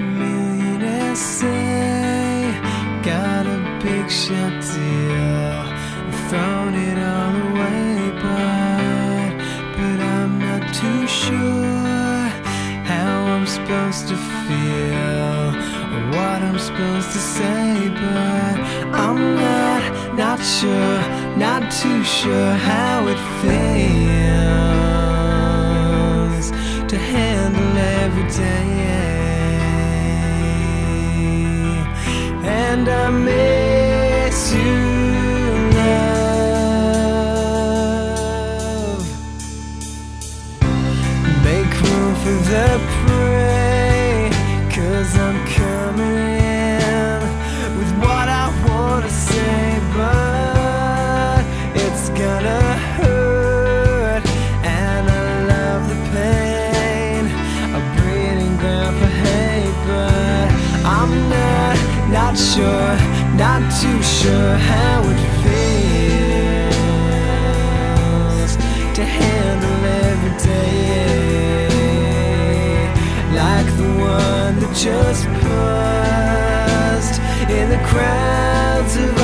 Millionaires say got a big shot deal, thrown it all away, but but I'm not too sure how I'm supposed to feel or what I'm supposed to say, but I'm not not sure, not too sure how it feels to handle every day. Not sure, not too sure how it feels to handle every day like the one that just paused in the crowds of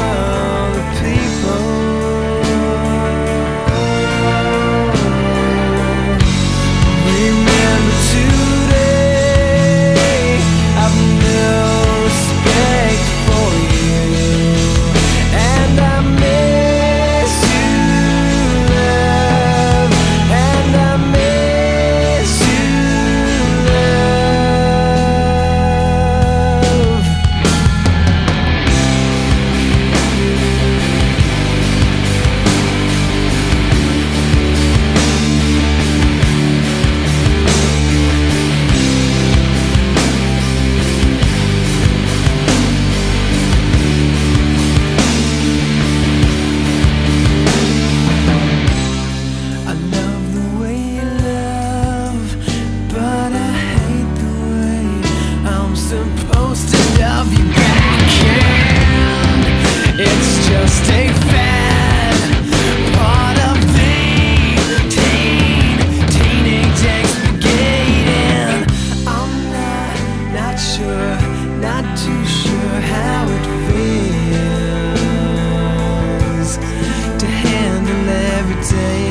supposed to love you back. And it's just a fad, part of the teen, teenage expurgating. I'm not, not sure, not too sure how it feels to handle every day